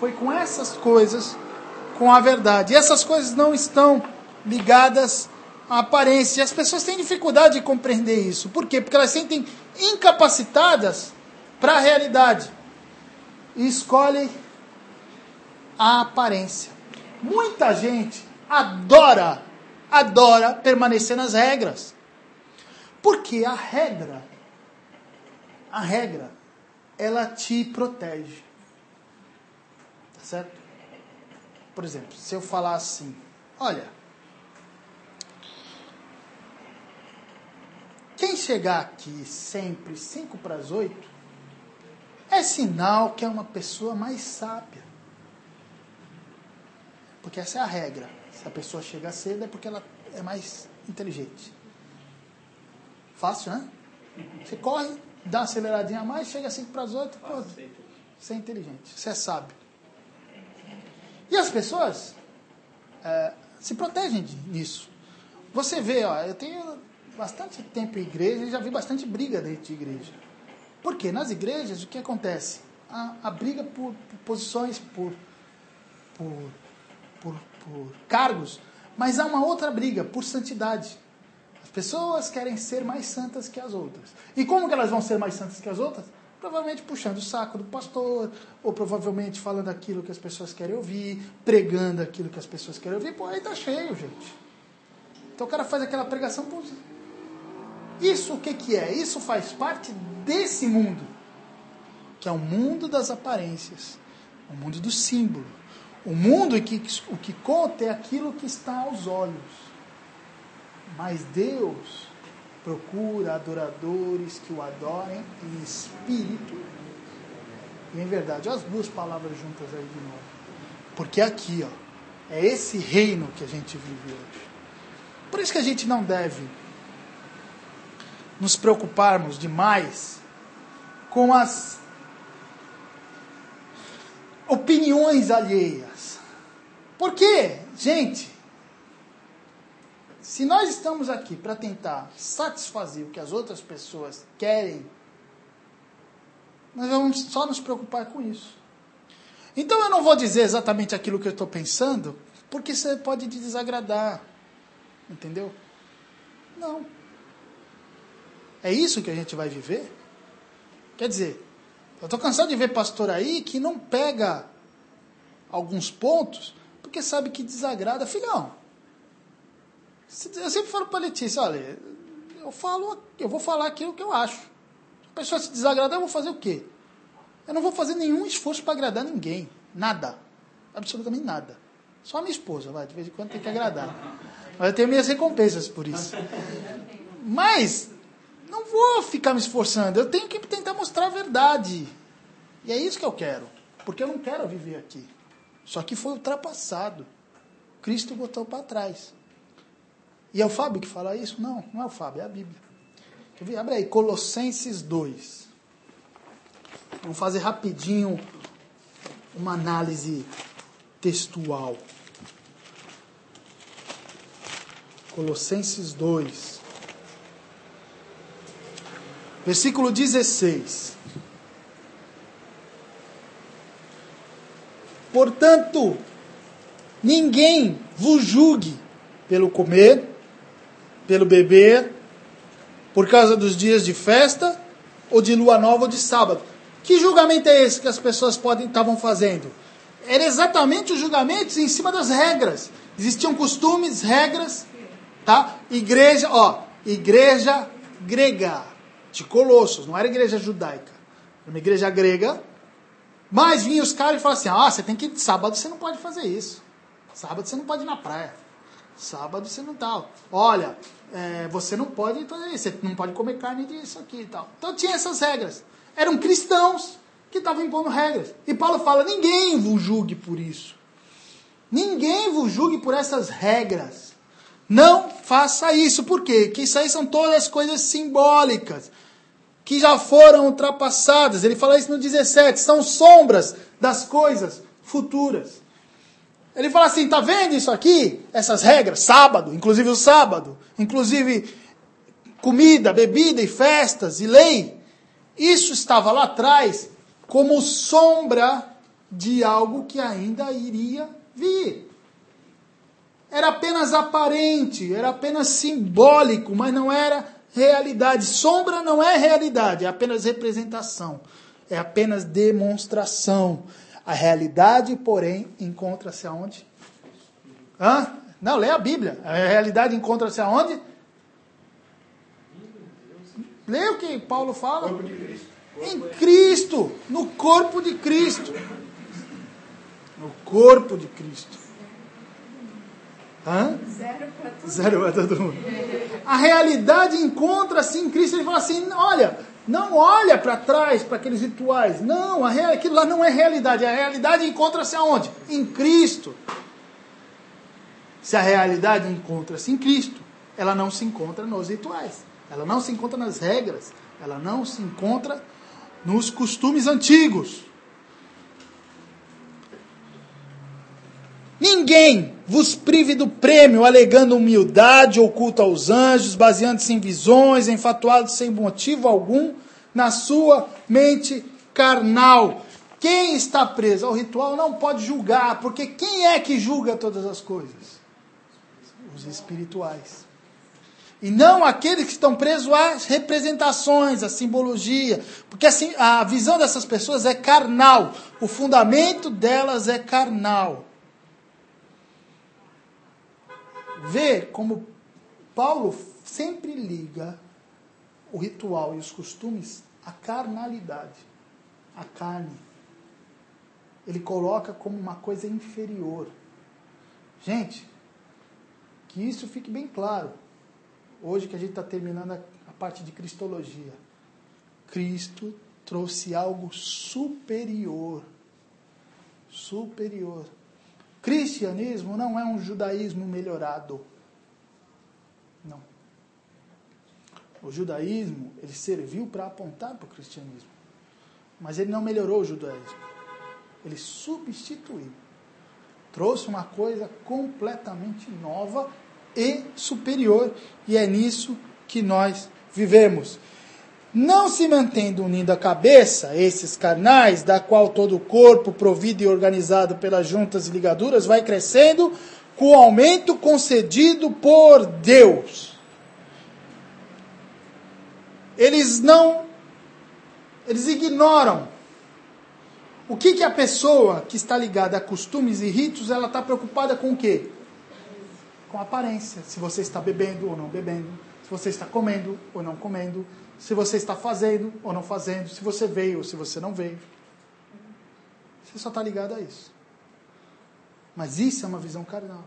foi com essas coisas, com a verdade. E essas coisas não estão ligadas à aparência. E as pessoas têm dificuldade de compreender isso. Por quê? Porque elas sentem incapacitadas para a realidade e escolhem a aparência. Muita gente adora, adora permanecer nas regras. Porque a regra, a regra, ela te protege. Tá certo? Por exemplo, se eu falar assim, olha, Quem chegar aqui sempre 5 para as 8 é sinal que é uma pessoa mais sábia. Porque essa é a regra. Se a pessoa chega cedo é porque ela é mais inteligente. Fácil, né? Você corre, dá uma aceleradinha a mais, chega 5 para as 8, pô, você é inteligente, você é sábio. E as pessoas é, se protegem disso. Você vê, ó, eu tenho bastante tempo em igreja e já vi bastante briga dentro de igreja. Porque nas igrejas o que acontece? A, a briga por, por posições, por, por, por, por cargos, mas há uma outra briga por santidade. As pessoas querem ser mais santas que as outras. E como que elas vão ser mais santas que as outras? Provavelmente puxando o saco do pastor, ou provavelmente falando aquilo que as pessoas querem ouvir, pregando aquilo que as pessoas querem ouvir. Pô, aí tá cheio, gente. Então o cara faz aquela pregação. Pô, isso o que, que é? Isso faz parte desse mundo, que é o mundo das aparências, o mundo do símbolo. O mundo que o que conta é aquilo que está aos olhos. Mas Deus procura adoradores que o adorem em espírito e em verdade. Olha as duas palavras juntas aí de novo. Porque aqui, ó, é esse reino que a gente vive hoje. Por isso que a gente não deve nos preocuparmos demais com as opiniões alheias. Porque, gente, se nós estamos aqui para tentar satisfazer o que as outras pessoas querem, nós vamos só nos preocupar com isso. Então eu não vou dizer exatamente aquilo que eu estou pensando, porque você pode te desagradar. Entendeu? Não. É isso que a gente vai viver? Quer dizer, eu estou cansado de ver pastor aí que não pega alguns pontos porque sabe que desagrada. Filhão, eu sempre falo para Letícia, olha, eu falo, eu vou falar aquilo que eu acho. Se a pessoa se desagradar, eu vou fazer o quê? Eu não vou fazer nenhum esforço para agradar ninguém. Nada. Absolutamente nada. Só a minha esposa, vai, de vez em quando tem que agradar. Mas eu tenho minhas recompensas por isso. Mas não vou ficar me esforçando. Eu tenho que tentar mostrar a verdade. E é isso que eu quero. Porque eu não quero viver aqui. Só que foi ultrapassado. Cristo botou para trás. E é o Fábio que fala isso? Não, não é o Fábio, é a Bíblia. Abre aí, Colossenses 2. Vamos fazer rapidinho uma análise textual. Colossenses 2. Versículo 16. Portanto, ninguém vos julgue pelo comer, pelo beber, por causa dos dias de festa, ou de lua nova ou de sábado. Que julgamento é esse que as pessoas podem estavam fazendo? Era exatamente os julgamentos em cima das regras. Existiam costumes, regras, tá? Igreja, ó, igreja grega de Colossos, não era igreja judaica, era uma igreja grega. Mas vinham os caras e falavam assim: ah, você tem que. Sábado você não pode fazer isso. Sábado você não pode ir na praia. Sábado você não tal. Olha, é, você não pode fazer isso. Você não pode comer carne disso aqui e tal. Então tinha essas regras. Eram cristãos que estavam impondo regras. E Paulo fala: ninguém vos julgue por isso. Ninguém vos julgue por essas regras. Não faça isso. Por quê? Porque isso aí são todas coisas simbólicas que já foram ultrapassadas. Ele fala isso no 17, são sombras das coisas futuras. Ele fala assim: tá vendo isso aqui? Essas regras, sábado, inclusive o sábado, inclusive comida, bebida e festas e lei. Isso estava lá atrás como sombra de algo que ainda iria vir. Era apenas aparente, era apenas simbólico, mas não era realidade. Sombra não é realidade, é apenas representação, é apenas demonstração. A realidade, porém, encontra-se aonde? Hã? Não, lê a Bíblia. A realidade encontra-se aonde? Lê o que Paulo fala? Em Cristo, no corpo de Cristo. No corpo de Cristo. Hã? Zero para todo mundo. A realidade encontra-se em Cristo. Ele fala assim: olha, não olha para trás, para aqueles rituais. Não, aquilo lá não é realidade. A realidade encontra-se aonde? Em Cristo. Se a realidade encontra-se em Cristo, ela não se encontra nos rituais. Ela não se encontra nas regras. Ela não se encontra nos costumes antigos. Ninguém vos prive do prêmio, alegando humildade oculta aos anjos, baseando-se em visões, enfatuados sem motivo algum, na sua mente carnal. Quem está preso ao ritual não pode julgar, porque quem é que julga todas as coisas? Os espirituais. E não aqueles que estão presos às representações, à simbologia. Porque assim, a visão dessas pessoas é carnal. O fundamento delas é carnal. Vê como Paulo sempre liga o ritual e os costumes à carnalidade, à carne. Ele coloca como uma coisa inferior. Gente, que isso fique bem claro. Hoje que a gente está terminando a parte de cristologia. Cristo trouxe algo superior. Superior. Cristianismo não é um judaísmo melhorado. Não. O judaísmo, ele serviu para apontar para o cristianismo. Mas ele não melhorou o judaísmo. Ele substituiu. Trouxe uma coisa completamente nova e superior. E é nisso que nós vivemos. Não se mantendo unindo a cabeça, esses carnais, da qual todo o corpo, provido e organizado pelas juntas e ligaduras, vai crescendo com o aumento concedido por Deus. Eles não, eles ignoram o que, que a pessoa que está ligada a costumes e ritos, ela está preocupada com o quê? Com aparência. Se você está bebendo ou não bebendo, se você está comendo ou não comendo, se você está fazendo ou não fazendo, se você veio ou se você não veio. Você só está ligado a isso. Mas isso é uma visão carnal.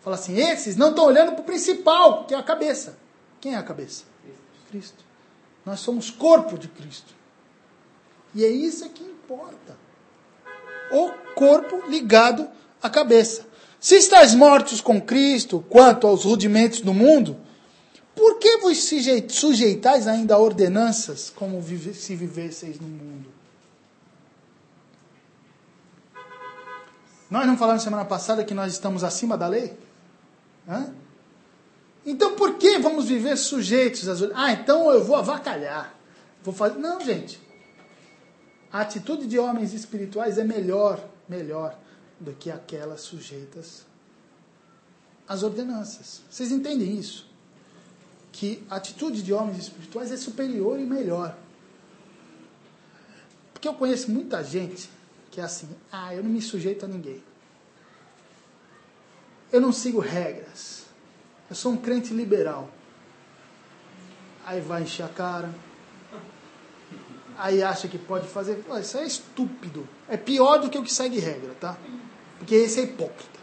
Fala assim, esses não estão olhando para o principal, que é a cabeça. Quem é a cabeça? Cristo. Nós somos corpo de Cristo. E é isso que importa. O corpo ligado à cabeça. Se estáis mortos com Cristo quanto aos rudimentos do mundo, por que vos sujeitais ainda a ordenanças como se vivesseis no mundo? Nós não falamos semana passada que nós estamos acima da lei? Hã? Então por que vamos viver sujeitos às Ah, então eu vou avacalhar. Vou fazer. Não, gente. A atitude de homens espirituais é melhor, melhor do que aquelas sujeitas às ordenanças. Vocês entendem isso? Que a atitude de homens espirituais é superior e melhor. Porque eu conheço muita gente que é assim: ah, eu não me sujeito a ninguém. Eu não sigo regras. Eu sou um crente liberal. Aí vai encher a cara. Aí acha que pode fazer. Isso é estúpido. É pior do que o que segue regra, tá? Porque esse é hipócrita.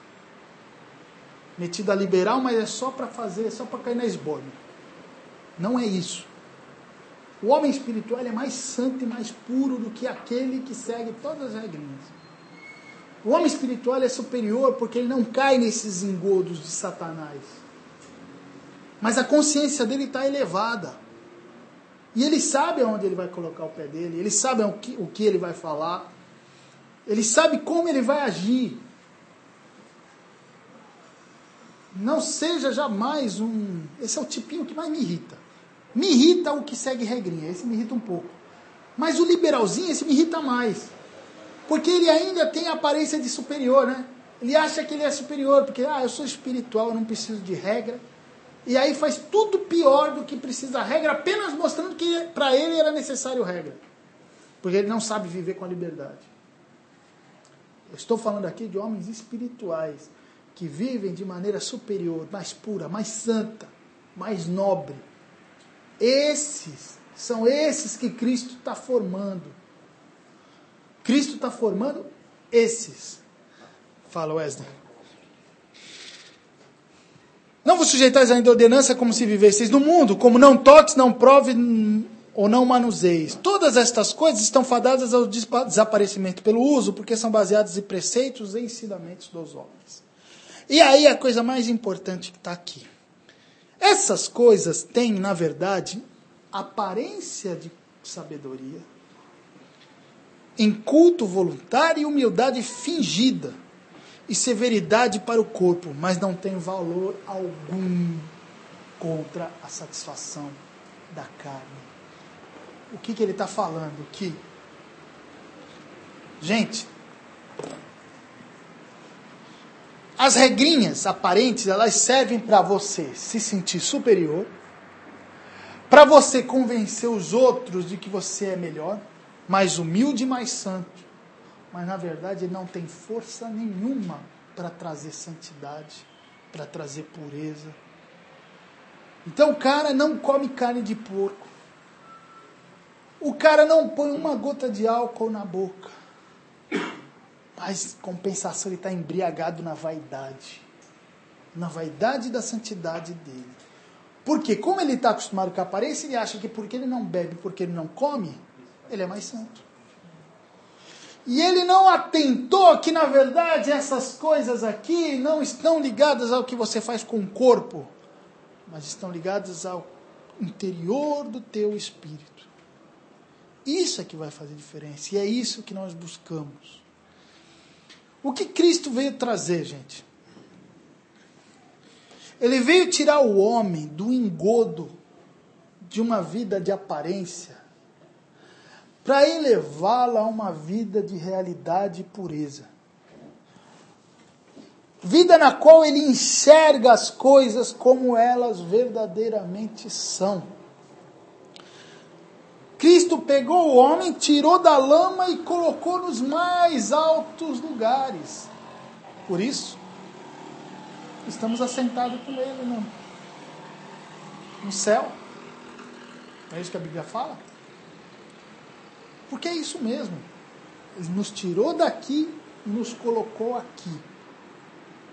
Metido a liberal, mas é só para fazer, é só para cair na esbórnia. Não é isso. O homem espiritual é mais santo e mais puro do que aquele que segue todas as regrinhas. O homem espiritual é superior porque ele não cai nesses engodos de Satanás. Mas a consciência dele está elevada. E ele sabe aonde ele vai colocar o pé dele, ele sabe o que, o que ele vai falar, ele sabe como ele vai agir. Não seja jamais um. Esse é o tipinho que mais me irrita. Me irrita o que segue regrinha, esse me irrita um pouco. Mas o liberalzinho, esse me irrita mais. Porque ele ainda tem a aparência de superior, né? Ele acha que ele é superior, porque, ah, eu sou espiritual, eu não preciso de regra. E aí faz tudo pior do que precisa regra, apenas mostrando que para ele era necessário regra. Porque ele não sabe viver com a liberdade. Eu estou falando aqui de homens espirituais que vivem de maneira superior, mais pura, mais santa, mais nobre esses, são esses que Cristo está formando. Cristo está formando esses. Fala Wesley. Não vos sujeitais ainda à ordenança como se vivesseis no mundo, como não toques, não prove ou não manuseis. Todas estas coisas estão fadadas ao desaparecimento pelo uso, porque são baseadas em preceitos e ensinamentos dos homens. E aí a coisa mais importante que está aqui. Essas coisas têm, na verdade, aparência de sabedoria, em culto voluntário e humildade fingida. e severidade para o corpo, mas não tem valor algum contra a satisfação da carne. O que, que ele está falando? Que, gente, as regrinhas aparentes elas servem para você se sentir superior, para você convencer os outros de que você é melhor, mais humilde e mais santo. Mas na verdade ele não tem força nenhuma para trazer santidade, para trazer pureza. Então o cara não come carne de porco. O cara não põe uma gota de álcool na boca. Mas, compensação, ele está embriagado na vaidade. Na vaidade da santidade dele. Porque, como ele está acostumado com a aparência, ele acha que porque ele não bebe, porque ele não come, ele é mais santo. E ele não atentou que, na verdade, essas coisas aqui não estão ligadas ao que você faz com o corpo, mas estão ligadas ao interior do teu espírito. Isso é que vai fazer diferença. E é isso que nós buscamos. O que Cristo veio trazer, gente? Ele veio tirar o homem do engodo de uma vida de aparência para elevá-lo a uma vida de realidade e pureza. Vida na qual ele enxerga as coisas como elas verdadeiramente são. Cristo pegou o homem, tirou da lama e colocou nos mais altos lugares. Por isso, estamos assentados com ele no, no céu. É isso que a Bíblia fala? Porque é isso mesmo. Ele nos tirou daqui e nos colocou aqui.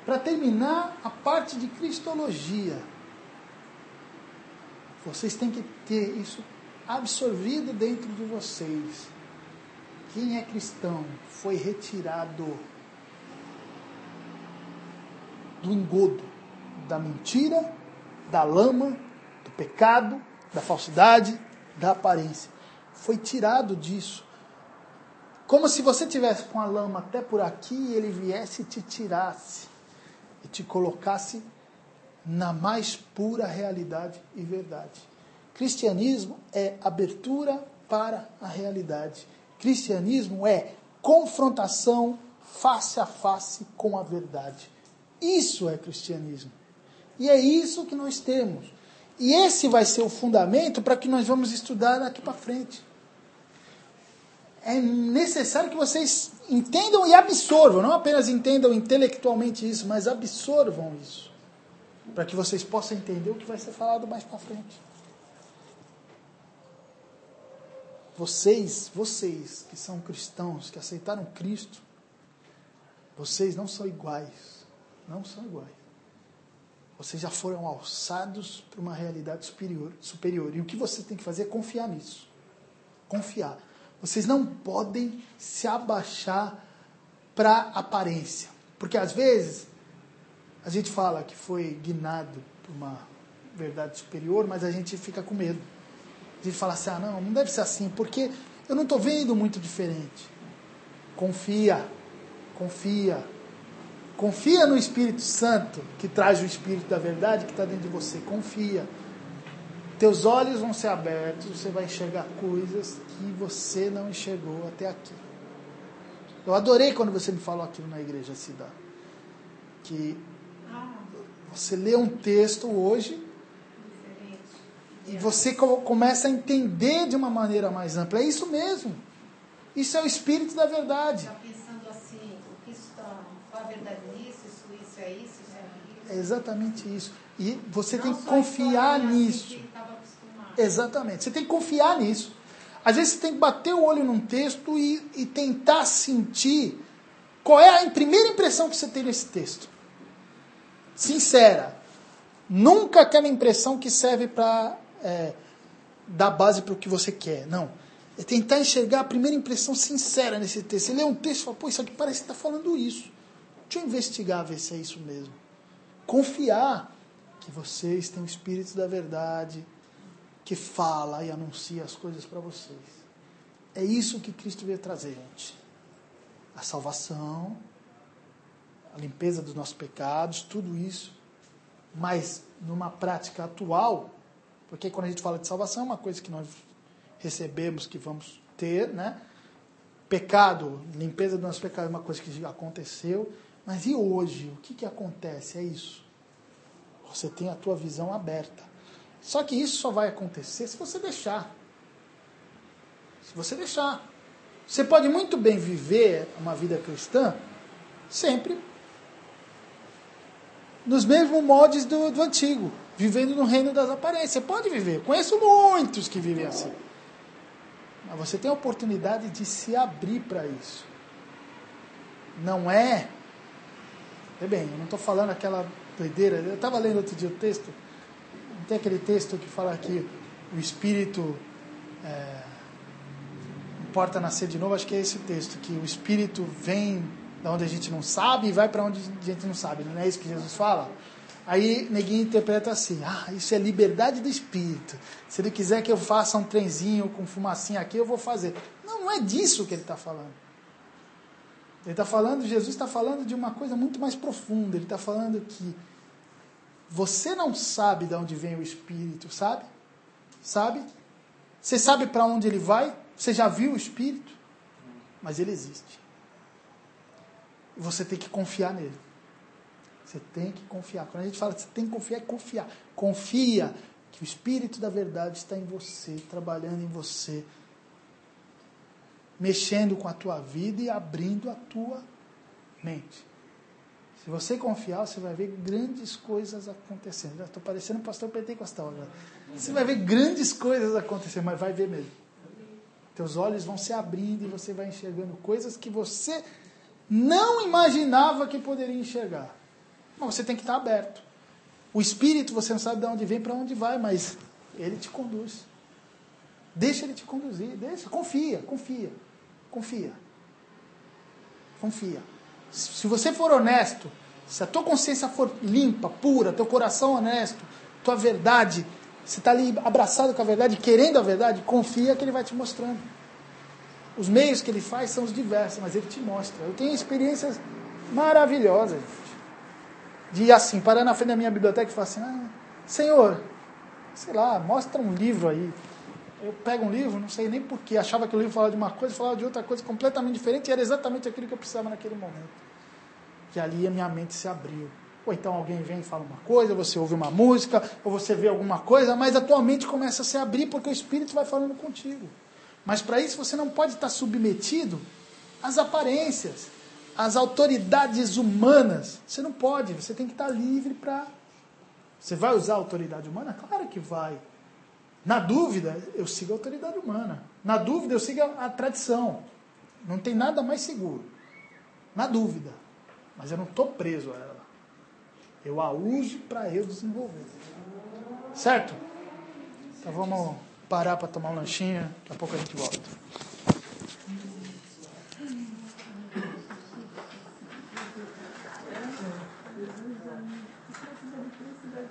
Para terminar a parte de cristologia, vocês têm que ter isso absorvido dentro de vocês. Quem é cristão foi retirado do engodo, da mentira, da lama, do pecado, da falsidade, da aparência. Foi tirado disso. Como se você tivesse com a lama até por aqui e ele viesse e te tirasse e te colocasse na mais pura realidade e verdade. Cristianismo é abertura para a realidade. Cristianismo é confrontação face a face com a verdade. Isso é cristianismo. E é isso que nós temos. E esse vai ser o fundamento para que nós vamos estudar daqui para frente. É necessário que vocês entendam e absorvam, não apenas entendam intelectualmente isso, mas absorvam isso, para que vocês possam entender o que vai ser falado mais para frente. Vocês, vocês que são cristãos, que aceitaram Cristo, vocês não são iguais. Não são iguais. Vocês já foram alçados para uma realidade superior, superior. E o que vocês têm que fazer é confiar nisso. Confiar. Vocês não podem se abaixar para aparência. Porque às vezes a gente fala que foi guinado por uma verdade superior, mas a gente fica com medo de falar assim: ah, não, não deve ser assim, porque eu não estou vendo muito diferente. Confia, confia. Confia no Espírito Santo, que traz o Espírito da verdade que está dentro de você. Confia. Teus olhos vão ser abertos, você vai enxergar coisas que você não enxergou até aqui. Eu adorei quando você me falou aquilo na igreja cidade. Que você lê um texto hoje e você começa a entender de uma maneira mais ampla. É isso mesmo. Isso é o espírito da verdade. Está pensando assim, o que está, qual a verdade nisso, isso, isso é isso, isso é isso. É exatamente isso. E você Não tem que confiar nisso. Que exatamente. Você tem que confiar nisso. Às vezes você tem que bater o olho num texto e, e tentar sentir qual é a primeira impressão que você tem nesse texto. Sincera. Nunca aquela impressão que serve para é, dar base para o que você quer. Não. É tentar enxergar a primeira impressão sincera nesse texto. Você lê um texto e fala, pô, isso aqui parece que está falando isso. Deixa eu investigar, ver se é isso mesmo. Confiar que vocês têm o Espírito da Verdade, que fala e anuncia as coisas para vocês. É isso que Cristo veio trazer, gente. A salvação, a limpeza dos nossos pecados, tudo isso, mas numa prática atual, porque quando a gente fala de salvação, é uma coisa que nós recebemos, que vamos ter, né? Pecado, limpeza do nosso pecado é uma coisa que aconteceu, mas e hoje? O que, que acontece? É isso. Você tem a tua visão aberta. Só que isso só vai acontecer se você deixar. Se você deixar. Você pode muito bem viver uma vida cristã sempre nos mesmos moldes do, do antigo, vivendo no reino das aparências. Você pode viver. Conheço muitos que vivem assim. Mas você tem a oportunidade de se abrir para isso. Não é. É bem, eu não estou falando aquela doideira. Eu estava lendo outro dia o texto. Não tem aquele texto que fala que o espírito. É, importa nascer de novo. Acho que é esse texto. Que o espírito vem da onde a gente não sabe e vai para onde a gente não sabe. Não é isso que Jesus fala? Aí neguinho interpreta assim: ah, isso é liberdade do espírito. Se ele quiser que eu faça um trenzinho com fumacinha aqui, eu vou fazer. Não, não é disso que ele está falando. Ele está falando, Jesus está falando de uma coisa muito mais profunda. Ele está falando que você não sabe de onde vem o espírito, sabe? Sabe? Você sabe para onde ele vai? Você já viu o espírito? Mas ele existe. Você tem que confiar nele. Você tem que confiar. Quando a gente fala que você tem que confiar, é confiar. Confia que o Espírito da verdade está em você, trabalhando em você, mexendo com a tua vida e abrindo a tua mente. Se você confiar, você vai ver grandes coisas acontecendo. Estou parecendo um pastor pentecostal agora. Você vai ver grandes coisas acontecendo, mas vai ver mesmo. Teus olhos vão se abrindo e você vai enxergando coisas que você não imaginava que poderia enxergar. Mas você tem que estar aberto. O espírito, você não sabe de onde vem, para onde vai, mas ele te conduz. Deixa ele te conduzir, deixa, confia, confia, confia. Confia. Se você for honesto, se a tua consciência for limpa, pura, teu coração honesto, tua verdade, você está ali abraçado com a verdade, querendo a verdade, confia que ele vai te mostrando. Os meios que ele faz são os diversos, mas ele te mostra. Eu tenho experiências maravilhosas de assim, parar na frente da minha biblioteca e falar assim, ah, Senhor, sei lá, mostra um livro aí. Eu pego um livro, não sei nem porquê, achava que o livro falava de uma coisa, falava de outra coisa completamente diferente, e era exatamente aquilo que eu precisava naquele momento. E ali a minha mente se abriu. Ou então alguém vem e fala uma coisa, você ouve uma música, ou você vê alguma coisa, mas a tua mente começa a se abrir porque o Espírito vai falando contigo. Mas para isso você não pode estar submetido às aparências as autoridades humanas. Você não pode, você tem que estar livre para. Você vai usar a autoridade humana? Claro que vai. Na dúvida, eu sigo a autoridade humana. Na dúvida, eu sigo a, a tradição. Não tem nada mais seguro. Na dúvida. Mas eu não estou preso a ela. Eu a uso para eu desenvolver. Certo? Então vamos parar para tomar um lanchinho. Daqui a pouco a gente volta. You.